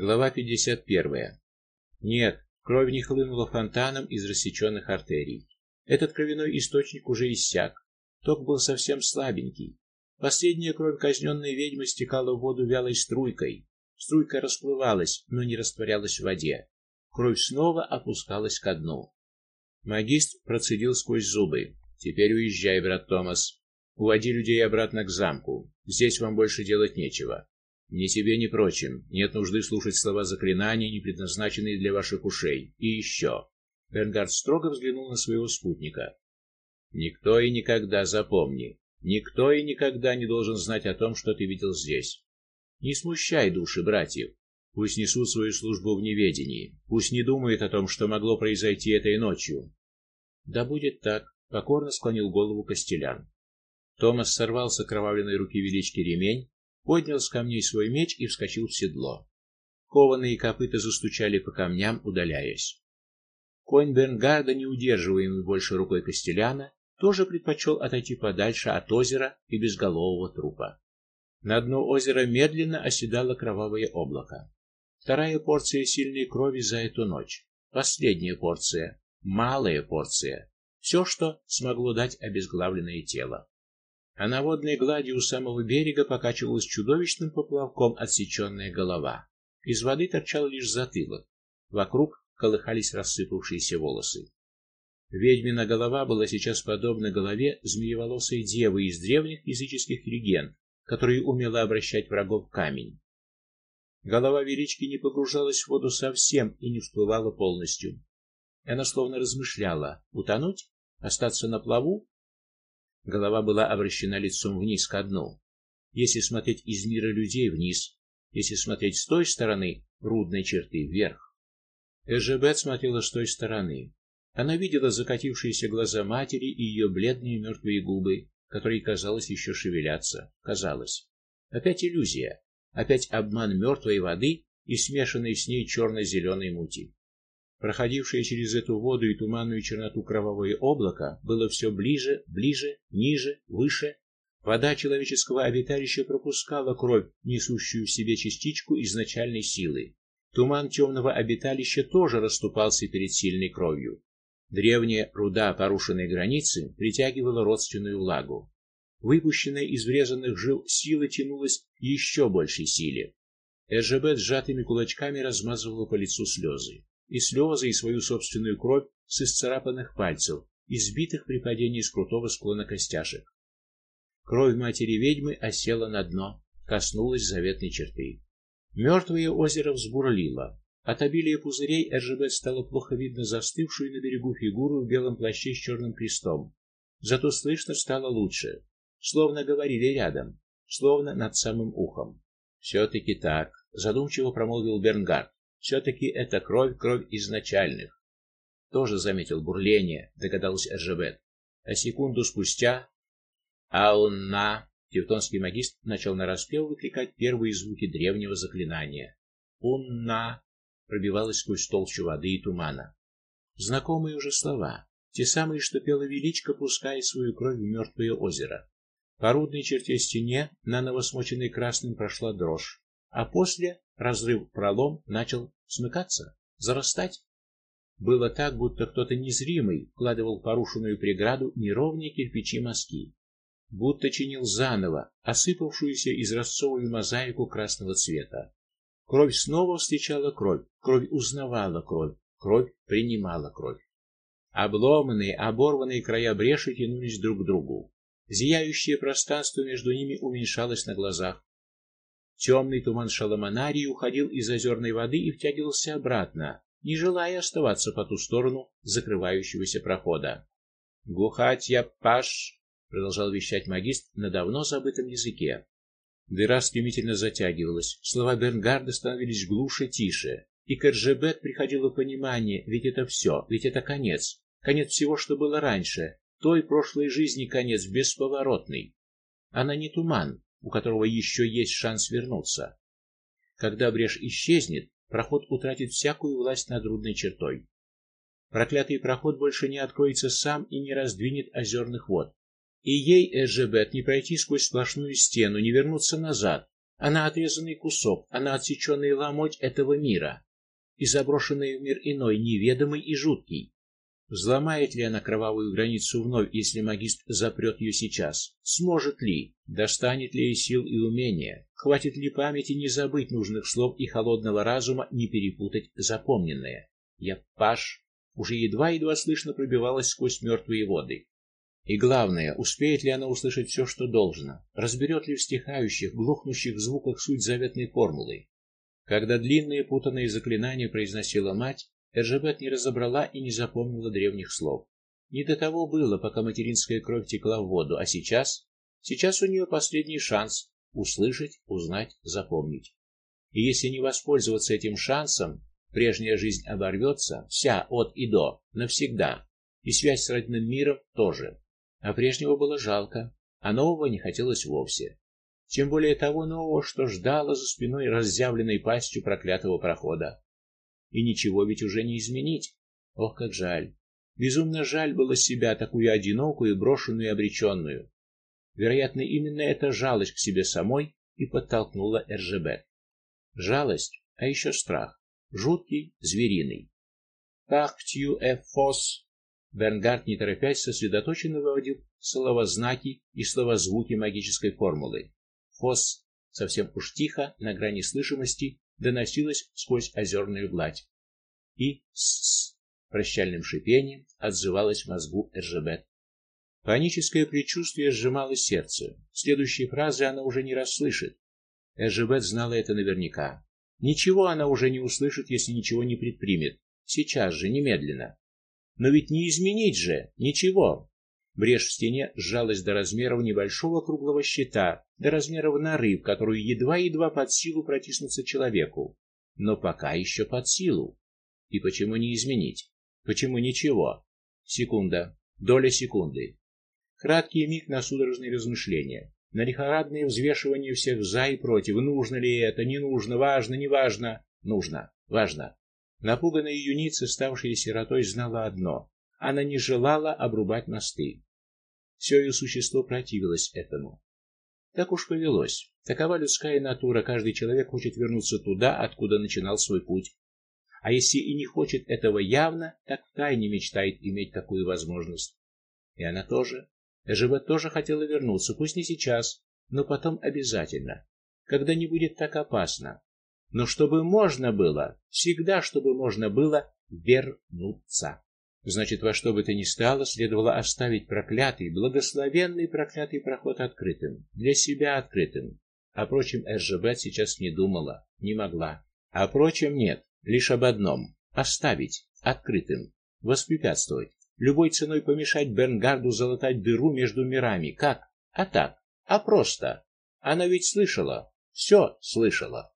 Глава 51. Нет, кровь не хлынула фонтаном из рассеченных артерий. Этот кровяной источник уже иссяк. Ток был совсем слабенький. Последняя кровь казненной ведьмы стекала в воду вялой струйкой. Струйка расплывалась, но не растворялась в воде. Кровь снова опускалась ко дну. Магист процедил сквозь зубы: "Теперь уезжай, брат Томас. Уводи людей обратно к замку. Здесь вам больше делать нечего. Ни тебе, ни прочим нет нужды слушать слова заклинаний, не предназначенные для ваших ушей. И еще. Бернгард строго взглянул на своего спутника. Никто и никогда, запомни, никто и никогда не должен знать о том, что ты видел здесь. Не смущай души братьев. Пусть несут свою службу в неведении. Пусть не думают о том, что могло произойти этой ночью. Да будет так, покорно склонил голову Костелян. Томас сорвал с окровавленной руки велички ремень, поднял с камней свой меч и вскочил в седло. Кованые копыта застучали по камням, удаляясь. Конь Бернгарда, не удерживаемый больше рукой Костеляна, тоже предпочел отойти подальше от озера и безголового трупа. На дно озера медленно оседало кровавое облако. Вторая порция сильной крови за эту ночь. Последняя порция, малая порция. Все, что смогло дать обезглавленное тело а на водной глади у самого берега покачивалась чудовищным поплавком отсеченная голова. Из воды торчал лишь затылок. Вокруг колыхались рассыпавшиеся волосы. Ведьмина голова была сейчас подобна голове змееволосой девы из древних языческих легенд, которая умела обращать врагов в камень. Голова велички не погружалась в воду совсем и не всплывала полностью. Она словно размышляла: утонуть, остаться на плаву Голова была обращена лицом вниз к дну. Если смотреть из мира людей вниз, если смотреть с той стороны рудной черты вверх. Эжебет смотрела с той стороны. Она видела закатившиеся глаза матери и ее бледные мертвые губы, которые, казалось, еще шевелятся. Казалось. Опять иллюзия, опять обман мертвой воды и смешанной с ней черно зеленой мути. Проходившее через эту воду и туманную черноту кровавое облако было все ближе, ближе, ниже, выше. Вода человеческого обиталища пропускала кровь, несущую в себе частичку изначальной силы. Туман темного обиталища тоже расступался перед сильной кровью. Древняя руда порушенной границы притягивала родственную влагу. Выпущенная из врезанных жил сила тянулась еще большей силе. Эжебет сжатыми кулачками размазывала по лицу слезы и слезы, и свою собственную кровь с исцарапанных пальцев, избитых при падении с крутого склона костяшек. Кровь матери ведьмы осела на дно, коснулась заветной черты. Мертвое озеро взбурлило. От обилия пузырей Эржебет стало плохо видно застывшую на берегу фигуру в белом плаще с черным крестом. Зато слышно стало лучше, словно говорили рядом, словно над самым ухом. все таки так, задумчиво промолвил Бернгард все таки это кровь, кровь изначальных. Тоже заметил бурление, догадался Эржебет. А секунду спустя Аунна, тевтонский магист, начал нараспев выкрикать первые звуки древнего заклинания. Унна пробивалась сквозь толщу воды и тумана. Знакомые уже слова, те самые, что пела величка, пуская свою кровь в мертвое озеро. По рудной черте стене, наново смоченной красным, прошла дрожь, а после разрыв пролом начал смыкаться, зарастать. Было так, будто кто-то незримый вкладывал порушенную преграду неровные кирпичи мазки, будто чинил заново осыпавшуюся изразцовую мозаику красного цвета. Кровь снова встречала кровь, кровь узнавала кровь, кровь принимала кровь. Обломанные, оборванные края бреши тянулись друг к другу. Зияющее пространство между ними уменьшалось на глазах, Темный туман Шаламанарии уходил из озерной воды и втягивался обратно, не желая оставаться по ту сторону закрывающегося прохода. "Гухатья паш", продолжал вещать магист на давно забытом языке. Дыра стремительно затягивалась, слова Бернгарда становились глуше, тише, и к Эржебет приходило понимание, ведь это все, ведь это конец, конец всего, что было раньше, той прошлой жизни конец бесповоротный. Она не туман, у которого еще есть шанс вернуться. Когда брешь исчезнет, проход утратит всякую власть над рудной чертой. Проклятый проход больше не откроется сам и не раздвинет озерных вод. И ей Эжебет не пройти сквозь сплошную стену, не вернуться назад. Она отрезанный кусок, она отсеченный ломоть этого мира и заброшенный в мир иной, неведомый и жуткий. Взломает ли она кровавую границу вновь, если магист запрет ее сейчас? Сможет ли? Достанет ли ей сил и умения? Хватит ли памяти не забыть нужных слов и холодного разума не перепутать запомненное? Я паш уже едва-едва слышно пробивалась сквозь мертвые воды. И главное, успеет ли она услышать все, что должно? Разберет ли в стихающих, глухнущих звуках суть заветной формулы? Когда длинные путанные заклинания произносила мать, Эржебет не разобрала и не запомнила древних слов. Не до того было, пока материнская кровь текла в воду, а сейчас, сейчас у нее последний шанс услышать, узнать, запомнить. И если не воспользоваться этим шансом, прежняя жизнь оборвется, вся от и до, навсегда. И связь с родным миром тоже. А прежнего было жалко, а нового не хотелось вовсе. Тем более того нового, что ждало за спиной разъявленной пастью проклятого прохода. И ничего ведь уже не изменить. Ох, как жаль. Безумно жаль было себя такую одинокую, брошенную и обреченную. Вероятно, именно эта жалость к себе самой и подтолкнула Эржебет. Жалость, а еще страх, жуткий, звериный. Так тью эфос Бернгард, не торопясь, сосредоточенно выводил словознаки и словозвуки магической формулы. Фос совсем уж тихо, на грани слышимости, доносилось сквозь озерную гладь. И с, -с прощальным шипением отзывалось в мозгу Эржебет. Паническое предчувствие сжимало сердце. Следующие фразы она уже не расслышит. Эржебет знала это наверняка. Ничего она уже не услышит, если ничего не предпримет. Сейчас же, немедленно. Но ведь не изменить же ничего. Брешь в стене сжалась до размеров небольшого круглого щита, до размеров норы, в которую едва-едва под силу протиснуться человеку. Но пока еще под силу. И почему не изменить? Почему ничего? Секунда, доля секунды. Краткий миг на судорожные размышления, на лихорадное взвешивание всех за и против. Нужно ли это, не нужно, важно, не важно, нужно, важно. Напуганная юница, ставшая сиротой, знала одно: она не желала обрубать мосты. Все ее существо противилось этому. Так уж повелось. Такова людская натура, каждый человек хочет вернуться туда, откуда начинал свой путь. А если и не хочет этого явно, так втайне мечтает иметь такую возможность. И она тоже. Эжеба тоже хотела вернуться, пусть не сейчас, но потом обязательно, когда не будет так опасно. Но чтобы можно было, всегда чтобы можно было вернуться. Значит, во что бы то ни стало, следовало оставить проклятый, благословенный проклятый проход открытым, для себя открытым. О прочем Эржебет сейчас не думала, не могла. О прочем нет, лишь об одном оставить открытым, воспрепятствовать, любой ценой помешать Бернгарду залатать дыру между мирами. Как? А так, а просто. Она ведь слышала, все слышала.